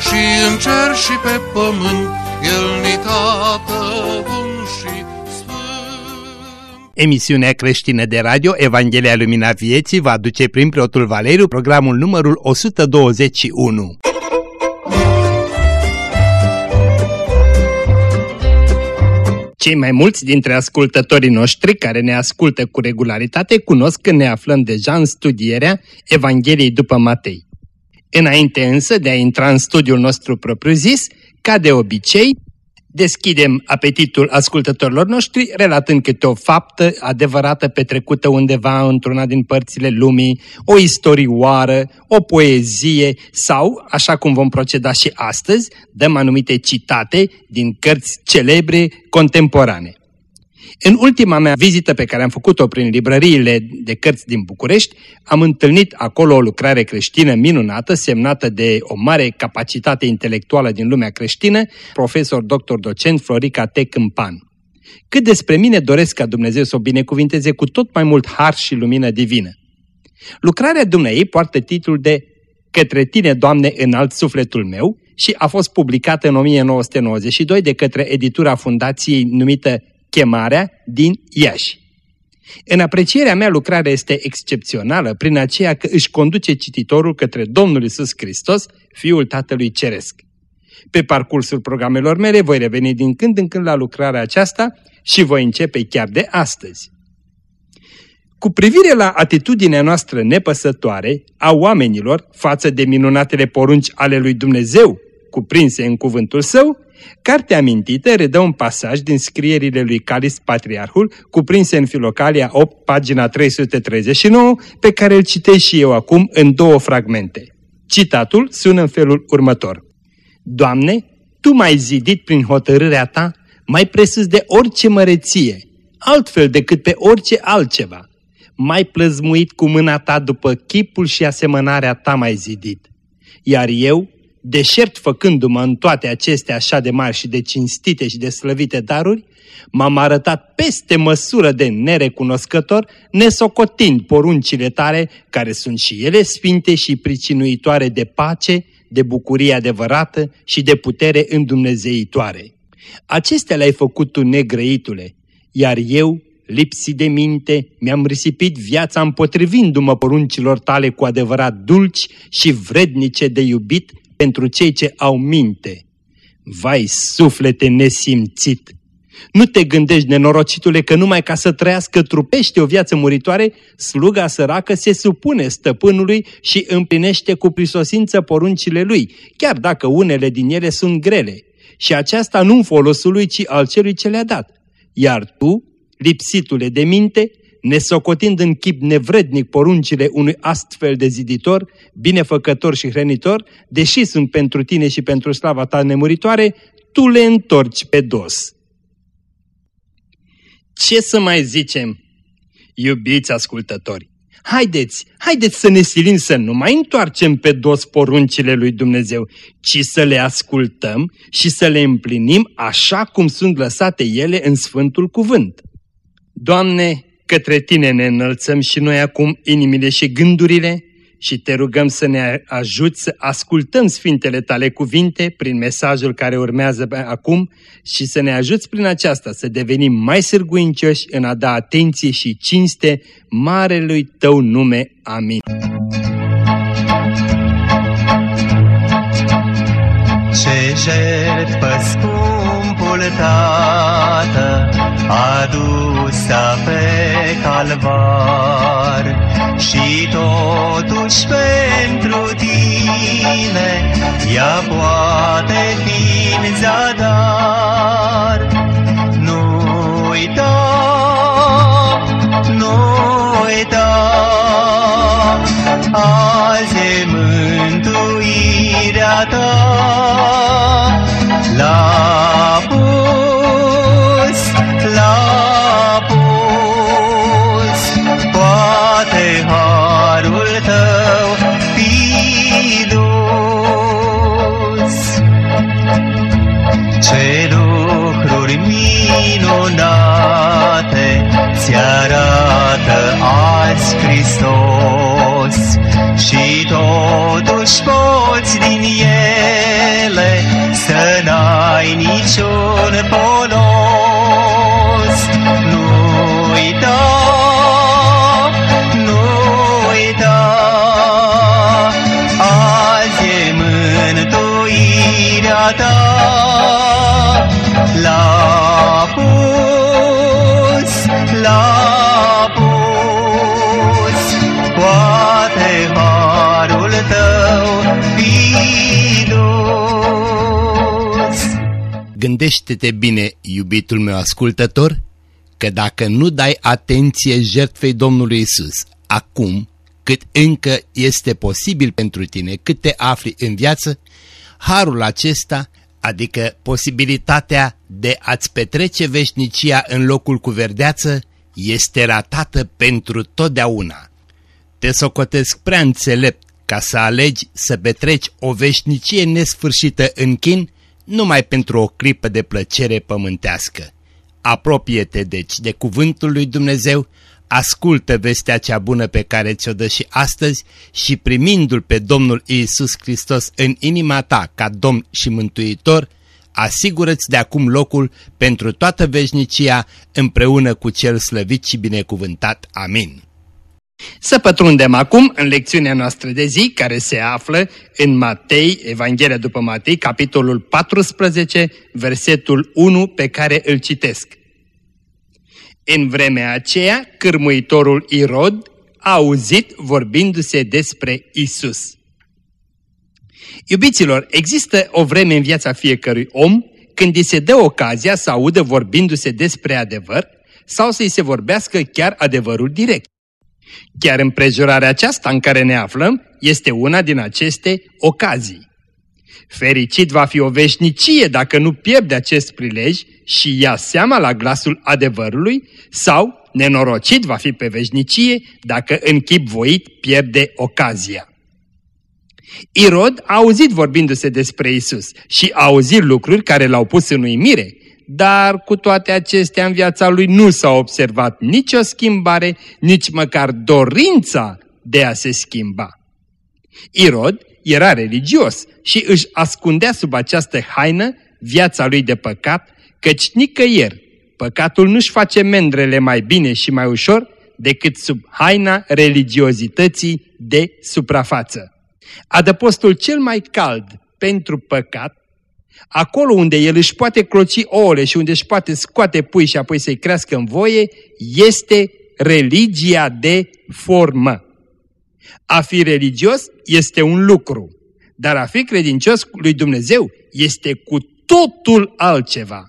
și în cer și pe pământ, El ni tată bun și sfânt. Emisiunea creștină de radio Evanghelia Lumina Vieții va aduce prin preotul Valeriu programul numărul 121. Cei mai mulți dintre ascultătorii noștri care ne ascultă cu regularitate cunosc că ne aflăm deja în studierea Evangheliei după Matei. Înainte însă de a intra în studiul nostru propriu-zis, ca de obicei, deschidem apetitul ascultătorilor noștri relatând câte o faptă adevărată petrecută undeva într-una din părțile lumii, o istorioară, o poezie sau, așa cum vom proceda și astăzi, dăm anumite citate din cărți celebre contemporane. În ultima mea vizită pe care am făcut-o prin librăriile de cărți din București, am întâlnit acolo o lucrare creștină minunată, semnată de o mare capacitate intelectuală din lumea creștină, profesor dr. docent Florica T. Câmpan. Cât despre mine doresc ca Dumnezeu să o binecuvinteze cu tot mai mult har și lumină divină. Lucrarea Dumnezei poartă titlul de Către tine, Doamne, înalt sufletul meu și a fost publicată în 1992 de către editura fundației numită chemarea din Iași. În aprecierea mea, lucrarea este excepțională prin aceea că își conduce cititorul către Domnul Isus Hristos, Fiul Tatălui Ceresc. Pe parcursul programelor mele voi reveni din când în când la lucrarea aceasta și voi începe chiar de astăzi. Cu privire la atitudinea noastră nepăsătoare a oamenilor față de minunatele porunci ale lui Dumnezeu, cuprinse în cuvântul său, Cartea amintită redă un pasaj din scrierile lui Calis Patriarhul, cuprinse în Filocalia 8, pagina 339, pe care îl citesc și eu acum în două fragmente. Citatul sună în felul următor. Doamne, Tu m-ai zidit prin hotărârea Ta mai presus de orice măreție, altfel decât pe orice altceva. Mai plăzmuit cu mâna Ta după chipul și asemănarea Ta mai zidit. Iar eu, deșert făcându-mă în toate acestea așa de mari și de cinstite și de slăvite daruri, m-am arătat peste măsură de nerecunoscător, nesocotind poruncile tale, care sunt și ele sfinte și pricinuitoare de pace, de bucurie adevărată și de putere îndumnezeitoare. Acestea le-ai făcut tu, negrăitule, iar eu, lipsit de minte, mi-am risipit viața împotrivindu-mă poruncilor tale cu adevărat dulci și vrednice de iubit, pentru cei ce au minte. Vai, suflete nesimțit! Nu te gândești, nenorocitule, că numai ca să trăiască trupește o viață muritoare, sluga săracă se supune stăpânului și împlinește cu prisosință poruncile lui, chiar dacă unele din ele sunt grele. Și aceasta nu în folosul lui, ci al celui ce le-a dat. Iar tu, lipsitule de minte, nesocotind în chip nevrednic poruncile unui astfel de ziditor, binefăcător și hrănitor, deși sunt pentru tine și pentru slava ta nemuritoare, tu le întorci pe dos. Ce să mai zicem, iubiți ascultători? Haideți, haideți să ne silim să nu mai întoarcem pe dos poruncile lui Dumnezeu, ci să le ascultăm și să le împlinim așa cum sunt lăsate ele în Sfântul Cuvânt. Doamne, Către Tine ne înălțăm și noi acum inimile și gândurile și Te rugăm să ne ajuți să ascultăm Sfintele Tale cuvinte prin mesajul care urmează acum și să ne ajuți prin aceasta să devenim mai sârguincioși în a da atenție și cinste Marelui Tău nume. Amin. Ce jertfă scumpul Tată pusă pe calvar și totuși pentru tine ea poate fi în zadar. Nu uita, nu uita, azi e mântuirea ta. La Gândește-te bine, iubitul meu ascultător, că dacă nu dai atenție jertfei Domnului Isus, acum, cât încă este posibil pentru tine, cât te afli în viață, harul acesta, adică posibilitatea de a-ți petrece veșnicia în locul cu verdeață, este ratată pentru totdeauna. Te socotesc prea înțelept ca să alegi să petreci o veșnicie nesfârșită în chin numai pentru o clipă de plăcere pământească. Apropie-te deci de cuvântul lui Dumnezeu, ascultă vestea cea bună pe care ți-o dă și astăzi și primindu-L pe Domnul Iisus Hristos în inima ta ca Domn și Mântuitor, asigură-ți de acum locul pentru toată veșnicia împreună cu Cel slăvit și binecuvântat. Amin. Să pătrundem acum în lecțiunea noastră de zi, care se află în Matei, Evanghelia după Matei, capitolul 14, versetul 1, pe care îl citesc. În vremea aceea, cârmuitorul Irod a auzit vorbindu-se despre Isus. Iubiților, există o vreme în viața fiecărui om când îi se dă ocazia să audă vorbindu-se despre adevăr sau să-i se vorbească chiar adevărul direct. Chiar împrejurarea aceasta în care ne aflăm este una din aceste ocazii. Fericit va fi o veșnicie dacă nu pierde acest prilej și ia seama la glasul adevărului sau nenorocit va fi pe veșnicie dacă în chip voit pierde ocazia. Irod a auzit vorbindu-se despre Isus și a auzit lucruri care l-au pus în uimire, dar cu toate acestea în viața lui nu s-a observat nicio schimbare, nici măcar dorința de a se schimba. Irod era religios și își ascundea sub această haină viața lui de păcat, căci nicăieri păcatul nu-și face mendrele mai bine și mai ușor decât sub haina religiozității de suprafață. Adăpostul cel mai cald pentru păcat Acolo unde el își poate cloci ouăle și unde își poate scoate pui și apoi să-i crească în voie, este religia de formă. A fi religios este un lucru, dar a fi credincios lui Dumnezeu este cu totul altceva.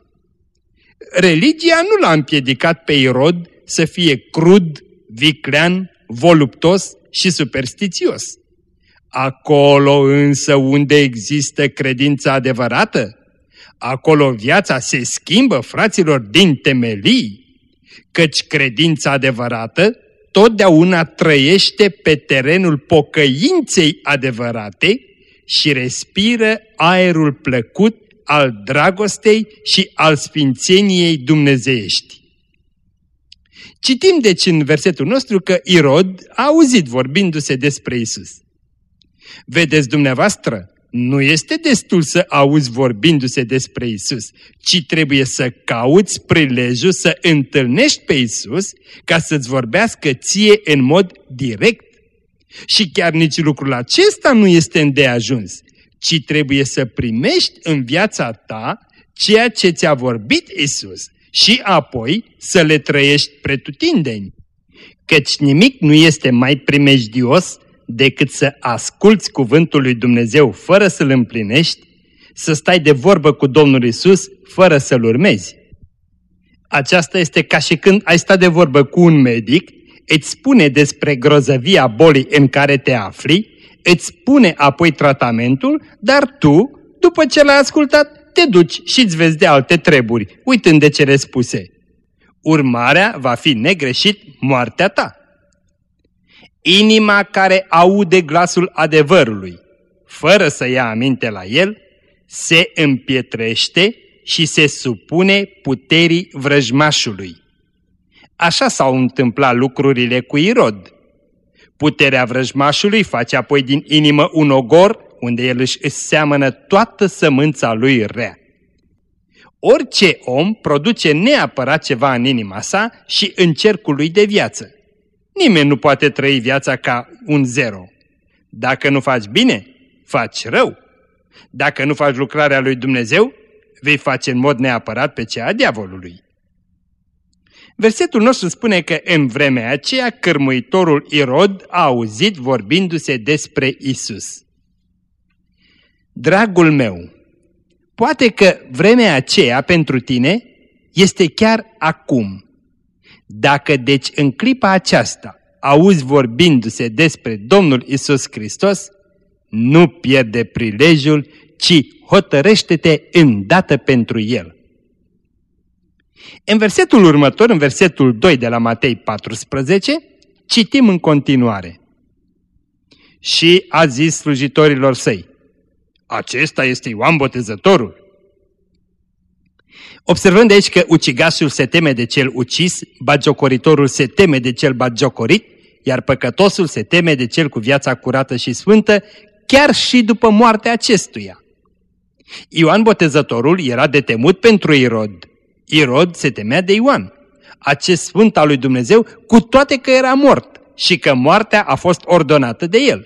Religia nu l-a împiedicat pe Irod să fie crud, viclean, voluptos și superstițios. Acolo însă unde există credința adevărată, acolo viața se schimbă, fraților, din temelii, căci credința adevărată totdeauna trăiește pe terenul pocăinței adevărate și respiră aerul plăcut al dragostei și al sfințeniei dumnezeiești. Citim deci în versetul nostru că Irod a auzit vorbindu-se despre Isus. Vedeți dumneavoastră, nu este destul să auzi vorbindu-se despre Isus, ci trebuie să cauți prilejul să întâlnești pe Isus ca să-ți vorbească ție în mod direct. Și chiar nici lucrul acesta nu este îndeajuns, ci trebuie să primești în viața ta ceea ce ți-a vorbit Isus și apoi să le trăiești pretutindeni. Căci nimic nu este mai primejdios decât să asculți cuvântul lui Dumnezeu fără să-l împlinești, să stai de vorbă cu Domnul Isus fără să-l urmezi. Aceasta este ca și când ai sta de vorbă cu un medic, îți spune despre grozăvia bolii în care te afli, îți spune apoi tratamentul, dar tu, după ce l-ai ascultat, te duci și îți vezi de alte treburi, uitând de cele spuse. Urmarea va fi negreșit moartea ta. Inima care aude glasul adevărului, fără să ia aminte la el, se împietrește și se supune puterii vrăjmașului. Așa s-au întâmplat lucrurile cu Irod. Puterea vrăjmașului face apoi din inimă un ogor unde el își seamănă toată sămânța lui rea. Orice om produce neapărat ceva în inima sa și în cercul lui de viață. Nimeni nu poate trăi viața ca un zero. Dacă nu faci bine, faci rău. Dacă nu faci lucrarea lui Dumnezeu, vei face în mod neapărat pe cea a diavolului. Versetul nostru spune că în vremea aceea cărmuitorul Irod a auzit vorbindu-se despre Isus. Dragul meu, Poate că vremea aceea pentru tine este chiar acum. Dacă deci în clipa aceasta auzi vorbindu-se despre Domnul Isus Hristos, nu pierde prilejul, ci hotărăște-te îndată pentru El. În versetul următor, în versetul 2 de la Matei 14, citim în continuare. Și a zis slujitorilor săi, acesta este Ioan Botezătorul. Observând de aici că ucigașul se teme de cel ucis, bagiocoritorul se teme de cel bagiocorit, iar păcătosul se teme de cel cu viața curată și sfântă, chiar și după moartea acestuia. Ioan Botezătorul era de temut pentru Irod. Irod se temea de Ioan, acest sfânt al lui Dumnezeu, cu toate că era mort și că moartea a fost ordonată de el.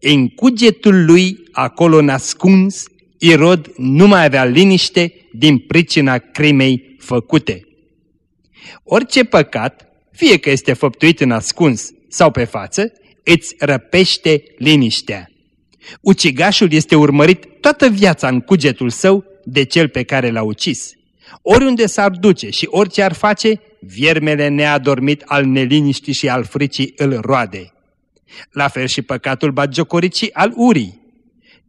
În cugetul lui, acolo nascuns, Irod nu mai avea liniște din pricina crimei făcute. Orice păcat, fie că este făptuit în ascuns sau pe față, îți răpește liniștea. Ucigașul este urmărit toată viața în cugetul său de cel pe care l-a ucis. Oriunde s-ar duce și orice ar face, viermele neadormit al neliniștii și al fricii îl roade. La fel și păcatul bagiocoricii al urii.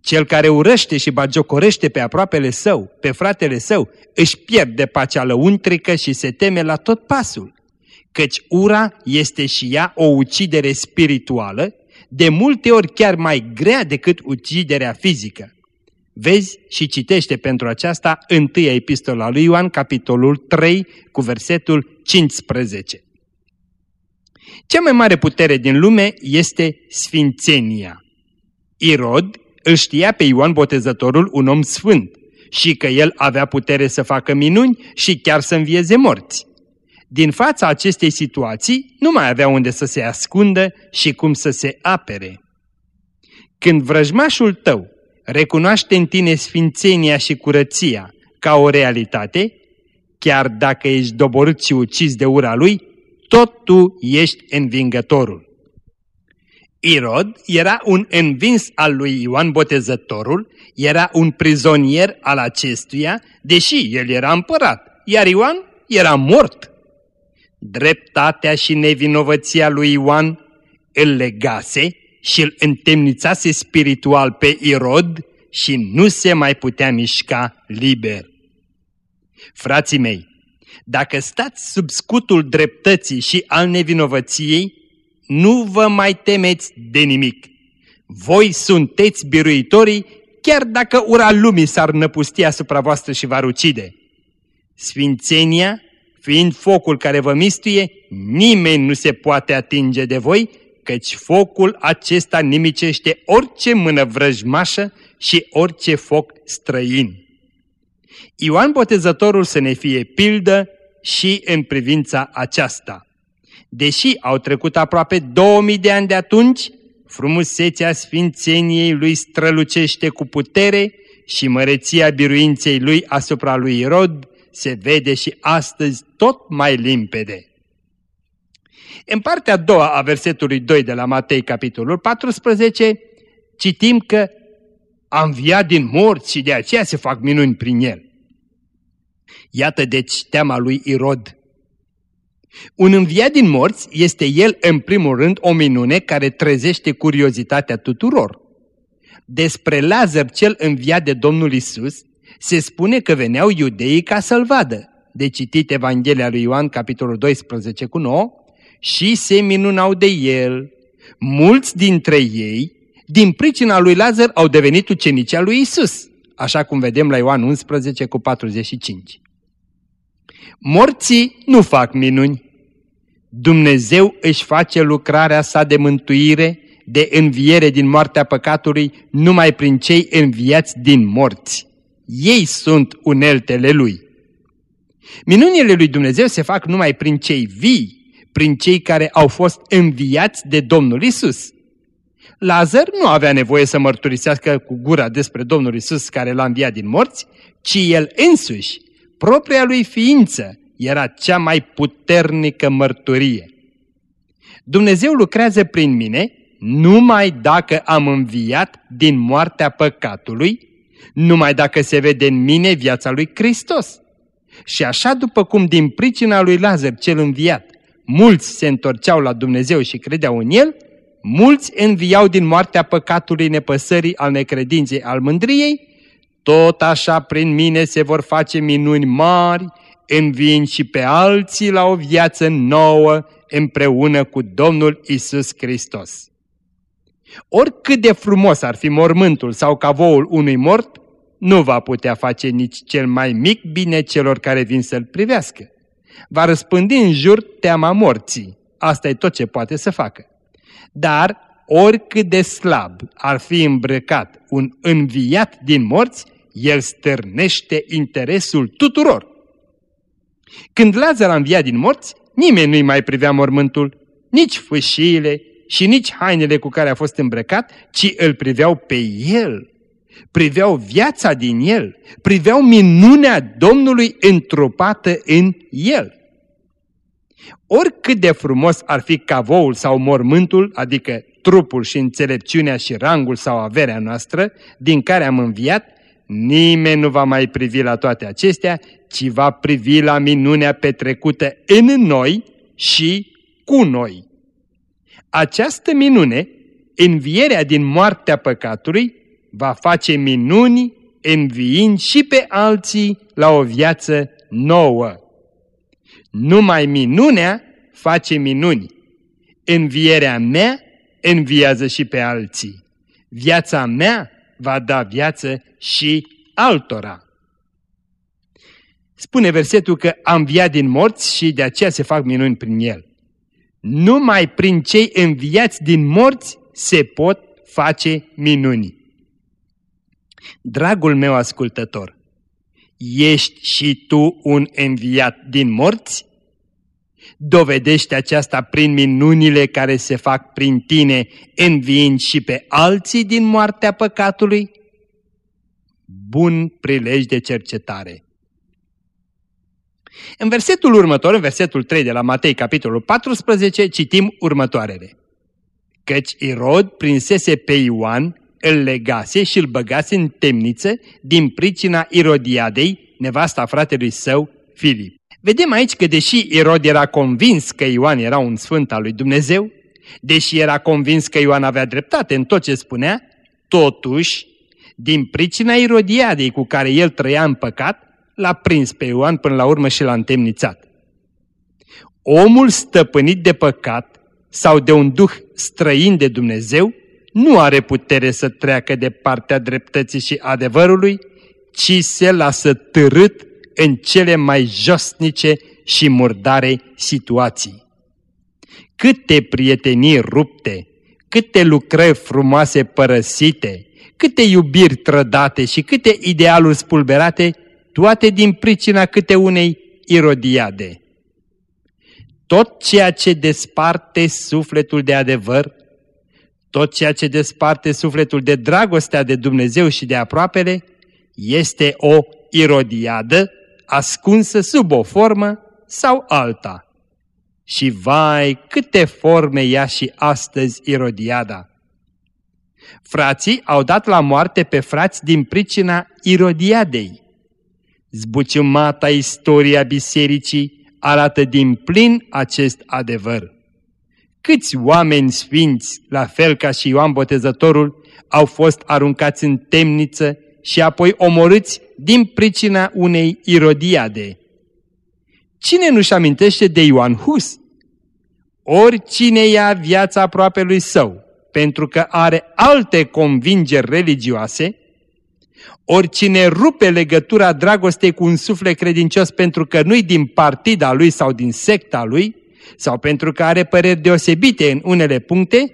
Cel care urăște și bagiocorește pe aproapele său, pe fratele său, își pierde pacea lăuntrică și se teme la tot pasul. Căci ura este și ea o ucidere spirituală, de multe ori chiar mai grea decât uciderea fizică. Vezi și citește pentru aceasta întâia epistola lui Ioan, capitolul 3, cu versetul 15. Cea mai mare putere din lume este sfințenia. Irod îl știa pe Ioan Botezătorul un om sfânt și că el avea putere să facă minuni și chiar să învieze morți. Din fața acestei situații nu mai avea unde să se ascundă și cum să se apere. Când vrăjmașul tău recunoaște în tine sfințenia și curăția ca o realitate, chiar dacă ești doborât și ucis de ura lui, tot tu ești învingătorul. Irod era un învins al lui Ioan Botezătorul, era un prizonier al acestuia, deși el era împărat, iar Ioan era mort. Dreptatea și nevinovăția lui Ioan îl legase și îl întemnițase spiritual pe Irod și nu se mai putea mișca liber. Frații mei, dacă stați sub scutul dreptății și al nevinovăției, nu vă mai temeți de nimic. Voi sunteți biruitorii, chiar dacă ura lumii s-ar năpusti asupra voastră și v-ar ucide. Sfințenia, fiind focul care vă mistuie, nimeni nu se poate atinge de voi, căci focul acesta nimicește orice mână vrăjmașă și orice foc străin. Ioan Botezătorul să ne fie pildă și în privința aceasta. Deși au trecut aproape 2000 de ani de atunci, frumusețea sfințeniei lui strălucește cu putere și măreția biruinței lui asupra lui Irod se vede și astăzi tot mai limpede. În partea a doua a versetului 2 de la Matei, capitolul 14, citim că a înviat din morți și de aceea se fac minuni prin el. Iată deci teama lui Irod. Un înviat din morți este el în primul rând o minune care trezește curiozitatea tuturor. Despre Lazar cel înviat de Domnul Isus se spune că veneau iudeii ca să-l vadă. De citit Evanghelia lui Ioan, capitolul 12 cu 9, și se minunau de el. Mulți dintre ei, din pricina lui Lazar, au devenit ucenici al lui Isus, așa cum vedem la Ioan 11 cu 45. Morții nu fac minuni. Dumnezeu își face lucrarea sa de mântuire, de înviere din moartea păcatului, numai prin cei înviați din morți. Ei sunt uneltele Lui. Minunile lui Dumnezeu se fac numai prin cei vii, prin cei care au fost înviați de Domnul Isus. Lazar nu avea nevoie să mărturisească cu gura despre Domnul Isus care l-a înviat din morți, ci el însuși, propria lui ființă, era cea mai puternică mărturie. Dumnezeu lucrează prin mine numai dacă am înviat din moartea păcatului numai dacă se vede în mine viața lui Hristos. Și așa după cum din pricina lui Lazar cel înviat, mulți se întorceau la Dumnezeu și credeau în El, mulți înviau din moartea păcatului nepăsării al necredinței al mândriei, tot așa prin mine se vor face minuni mari, înviind și pe alții la o viață nouă împreună cu Domnul Isus Hristos. Oricât de frumos ar fi mormântul sau cavoul unui mort, nu va putea face nici cel mai mic bine celor care vin să-l privească. Va răspândi în jur teama morții. Asta e tot ce poate să facă. Dar, oricât de slab ar fi îmbrăcat un înviat din morți, el stârnește interesul tuturor. Când Lazar a înviat din morți, nimeni nu-i mai privea mormântul, nici fâșiile și nici hainele cu care a fost îmbrăcat, ci îl priveau pe el. Priveau viața din el, priveau minunea Domnului întrupată în el. Oricât de frumos ar fi cavoul sau mormântul, adică trupul și înțelepciunea și rangul sau averea noastră, din care am înviat, nimeni nu va mai privi la toate acestea, ci va privi la minunea petrecută în noi și cu noi. Această minune, învierea din moartea păcatului, va face minuni înviind și pe alții la o viață nouă. Numai minunea face minuni. Învierea mea înviază și pe alții. Viața mea va da viață și altora. Spune versetul că am viat din morți și de aceea se fac minuni prin el. Numai prin cei înviați din morți se pot face minuni. Dragul meu ascultător, ești și tu un înviat din morți? Dovedește aceasta prin minunile care se fac prin tine, înviind și pe alții din moartea păcatului? Bun prilej de cercetare. În versetul următor, în versetul 3 de la Matei, capitolul 14, citim următoarele. Căci Irod prinsese pe Ioan, îl legase și îl băgase în temniță din pricina Irodiadei, nevasta fratelui său, Filip. Vedem aici că deși Irod era convins că Ioan era un sfânt al lui Dumnezeu, deși era convins că Ioan avea dreptate în tot ce spunea, totuși, din pricina Irodiadei cu care el trăia în păcat, l-a prins pe Ioan până la urmă și l-a întemnițat. Omul stăpânit de păcat sau de un duh străin de Dumnezeu nu are putere să treacă de partea dreptății și adevărului, ci se lasă târât în cele mai josnice și murdare situații. Câte prietenii rupte, câte lucrări frumoase părăsite, câte iubiri trădate și câte idealuri spulberate toate din pricina câte unei irodiade. Tot ceea ce desparte sufletul de adevăr, tot ceea ce desparte sufletul de dragostea de Dumnezeu și de aproapele, este o irodiadă ascunsă sub o formă sau alta. Și vai, câte forme ia și astăzi irodiada! Frații au dat la moarte pe frați din pricina irodiadei. Zbuciumata istoria bisericii arată din plin acest adevăr. Câți oameni sfinți, la fel ca și Ioan Botezătorul, au fost aruncați în temniță și apoi omorâți din pricina unei irodiade. Cine nu-și amintește de Ioan Hus? Oricine ia viața aproape lui său, pentru că are alte convingeri religioase, Oricine rupe legătura dragostei cu un suflet credincios pentru că nu-i din partida lui sau din secta lui, sau pentru că are păreri deosebite în unele puncte,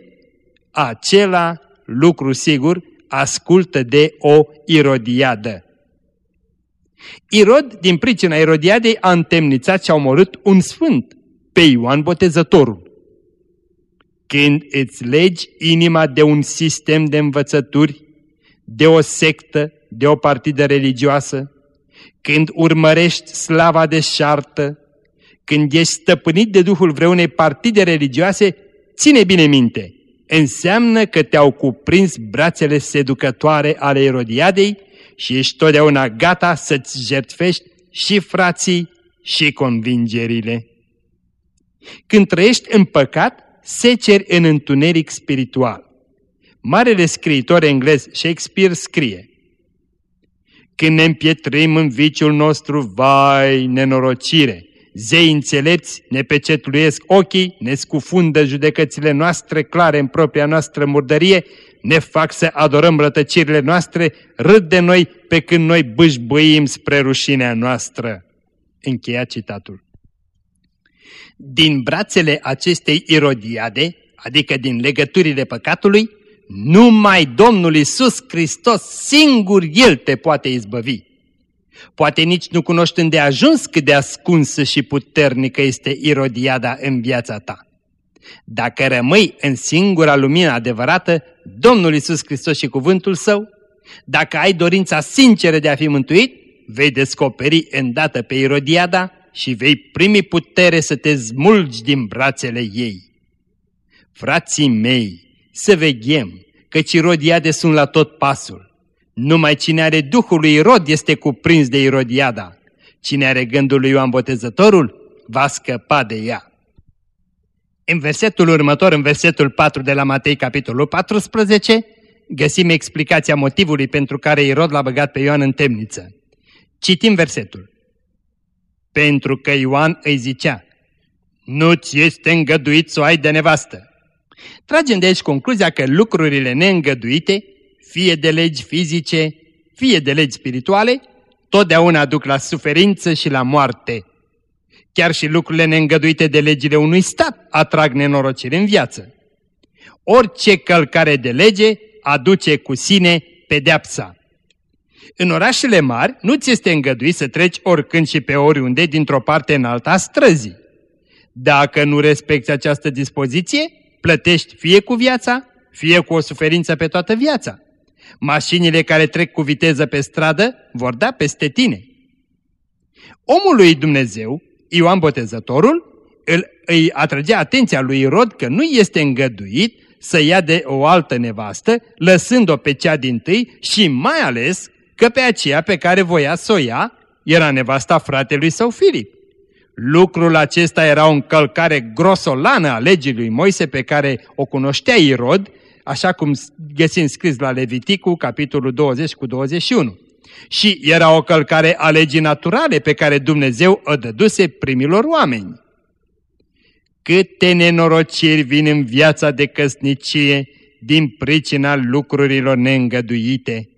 acela, lucru sigur, ascultă de o irodiadă. Irod, din pricina irodiadei, a întemnițat și a omorât un sfânt, pe Ioan Botezătorul. Când îți legi inima de un sistem de învățături, de o sectă, de o partidă religioasă, când urmărești slava de șartă, când ești stăpânit de Duhul vreunei partide religioase, ține bine minte, înseamnă că te-au cuprins brațele seducătoare ale Erodiadei și ești totdeauna gata să-ți jertfești și frații și convingerile. Când trăiești în păcat, seceri în întuneric spiritual. Marele scriitor englez Shakespeare scrie Când ne împietrim în viciul nostru, vai, nenorocire! Zei înțelepți ne pecetluiesc ochii, ne scufundă judecățile noastre clare în propria noastră murdărie, ne fac să adorăm rătăcirile noastre, râd de noi pe când noi bâșbâim spre rușinea noastră. Încheia citatul. Din brațele acestei irodiade, adică din legăturile păcatului, numai Domnul Isus Hristos singur El te poate izbăvi. Poate nici nu cunoști de ajuns cât de ascunsă și puternică este irodiada în viața ta. Dacă rămâi în singura lumină adevărată, Domnul Isus Hristos și cuvântul Său, dacă ai dorința sinceră de a fi mântuit, vei descoperi îndată pe Irodiada și vei primi putere să te smulgi din brațele ei. Frații mei, să veghem, căci Irodiade sunt la tot pasul. Numai cine are Duhul lui Irod este cuprins de Irodiada. Cine are gândul lui Ioan Botezătorul va scăpa de ea. În versetul următor, în versetul 4 de la Matei, capitolul 14, găsim explicația motivului pentru care Irod l-a băgat pe Ioan în temniță. Citim versetul. Pentru că Ioan îi zicea, nu-ți este îngăduit să o ai de nevastă. Tragem de aici concluzia că lucrurile neîngăduite, fie de legi fizice, fie de legi spirituale, totdeauna duc la suferință și la moarte. Chiar și lucrurile neîngăduite de legile unui stat atrag nenorocire în viață. Orice călcare de lege aduce cu sine pedeapsa. În orașele mari nu ți este îngăduit să treci oricând și pe oriunde dintr-o parte în alta a străzii. Dacă nu respecti această dispoziție, plătești fie cu viața, fie cu o suferință pe toată viața. Mașinile care trec cu viteză pe stradă vor da peste tine. Omul lui Dumnezeu Ioan Botezătorul îl, îi atrage atenția lui Rod că nu este îngăduit să ia de o altă nevastă, lăsând-o pe cea din tâi și mai ales că pe aceea pe care voia să o ia era nevasta fratelui său Filip. Lucrul acesta era o încălcare grosolană a legii lui Moise pe care o cunoștea Irod, așa cum găsim scris la Leviticu, capitolul 20 cu 21 și era o călcare a legii naturale pe care Dumnezeu o dăduse primilor oameni. Câte nenorociri vin în viața de căsnicie din pricina lucrurilor neîngăduite.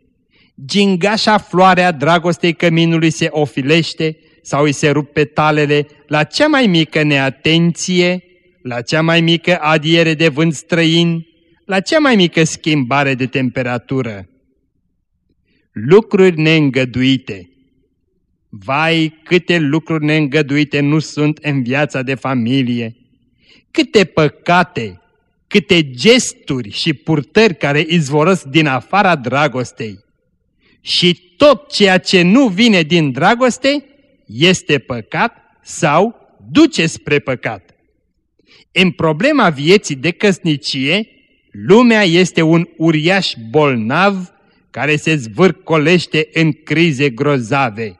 Gingașa floarea dragostei căminului se ofilește sau îi se rup petalele la cea mai mică neatenție, la cea mai mică adiere de vânt străin, la cea mai mică schimbare de temperatură lucruri neîngăduite. Vai, câte lucruri neîngăduite nu sunt în viața de familie! Câte păcate, câte gesturi și purtări care izvorăsc din afara dragostei! Și tot ceea ce nu vine din dragoste este păcat sau duce spre păcat. În problema vieții de căsnicie, lumea este un uriaș bolnav care se zvârcolește în crize grozave.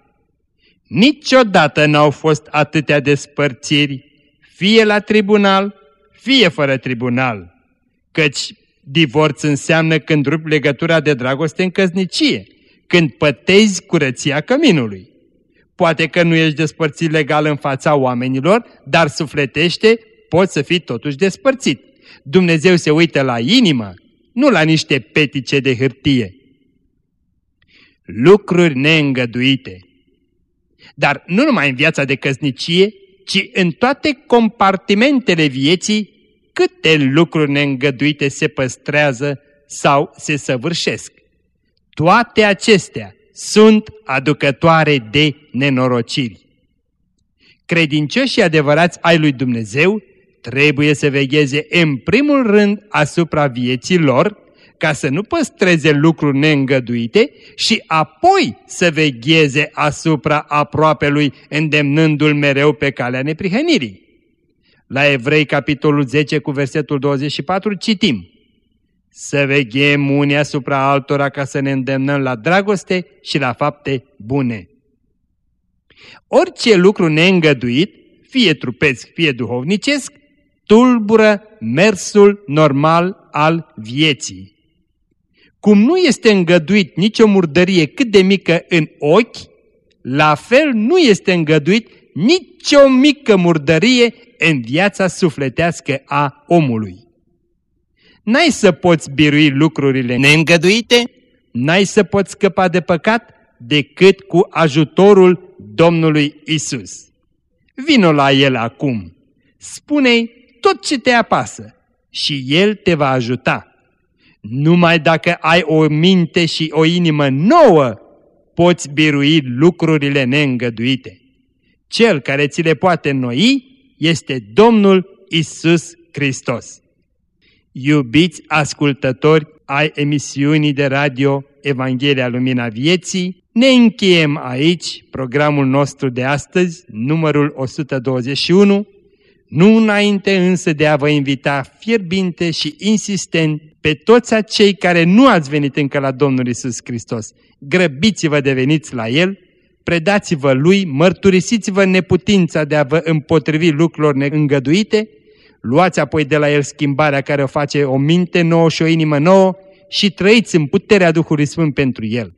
Niciodată n-au fost atâtea despărțiri, fie la tribunal, fie fără tribunal, căci divorț înseamnă când rup legătura de dragoste în căznicie, când pătezi curăția căminului. Poate că nu ești despărțit legal în fața oamenilor, dar sufletește poți să fii totuși despărțit. Dumnezeu se uită la inimă, nu la niște petice de hârtie lucruri neîngăduite. Dar nu numai în viața de căsnicie, ci în toate compartimentele vieții, câte lucruri neîngăduite se păstrează sau se săvârșesc. Toate acestea sunt aducătoare de nenorociri. Credincioșii adevărați ai lui Dumnezeu trebuie să vegheze în primul rând asupra vieții lor, ca să nu păstreze lucruri neîngăduite și apoi să vegheze asupra aproapelui, îndemnându-l mereu pe calea neprihănirii. La Evrei, capitolul 10, cu versetul 24, citim Să veghem unii asupra altora ca să ne îndemnăm la dragoste și la fapte bune. Orice lucru neîngăduit, fie trupesc, fie duhovnicesc, tulbură mersul normal al vieții. Cum nu este îngăduit nicio murdărie cât de mică în ochi, la fel nu este îngăduit nicio mică murdărie în viața sufletească a omului. N-ai să poți birui lucrurile neîngăduite, n-ai să poți scăpa de păcat decât cu ajutorul Domnului Isus. Vino la El acum, spune-i tot ce te apasă și El te va ajuta. Numai dacă ai o minte și o inimă nouă, poți birui lucrurile neîngăduite. Cel care ți le poate noi este Domnul Isus Hristos. Iubiți ascultători ai emisiunii de radio Evanghelia Lumina Vieții, ne încheiem aici programul nostru de astăzi, numărul 121, nu înainte însă de a vă invita fierbinte și insistent pe toți acei care nu ați venit încă la Domnul Isus Hristos. Grăbiți-vă de veniți la El, predați-vă Lui, mărturisiți-vă neputința de a vă împotrivi lucrurilor neîngăduite, luați apoi de la El schimbarea care o face o minte nouă și o inimă nouă și trăiți în puterea Duhului Sfânt pentru El.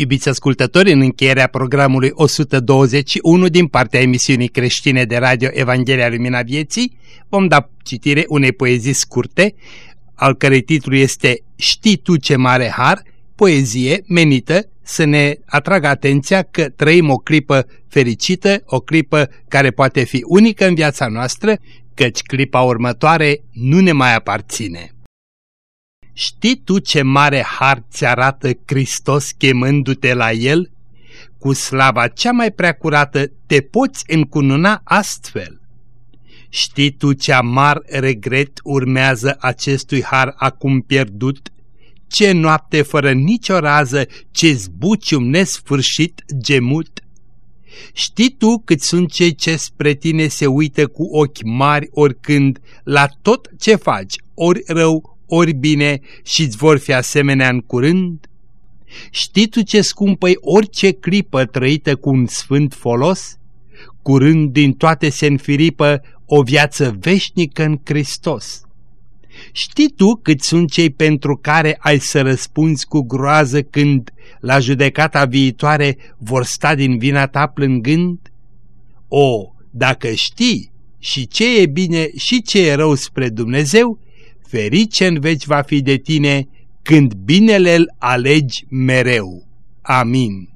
Iubiți ascultători, în încheierea programului 121 din partea emisiunii creștine de radio Evanghelia Lumina Vieții, vom da citire unei poezii scurte, al cărei titlu este Știi tu ce mare har? Poezie menită să ne atragă atenția că trăim o clipă fericită, o clipă care poate fi unică în viața noastră, căci clipa următoare nu ne mai aparține. Știi tu ce mare har ți arată Hristos chemându-te la El? Cu slava cea mai preacurată te poți încununa astfel. Știi tu ce amar regret urmează acestui har acum pierdut? Ce noapte fără nicio rază, ce zbucium nesfârșit gemut? Știi tu cât sunt cei ce spre tine se uită cu ochi mari oricând la tot ce faci, ori rău, ori bine și îți vor fi asemenea în curând? Știi tu ce scumpă orice clipă trăită cu un sfânt folos? Curând din toate se înfiripă o viață veșnică în Hristos. Știi tu cât sunt cei pentru care ai să răspunzi cu groază când, la judecata viitoare, vor sta din vina ta plângând? O, dacă știi și ce e bine și ce e rău spre Dumnezeu, ferice în veci va fi de tine când binele îl alegi mereu. Amin.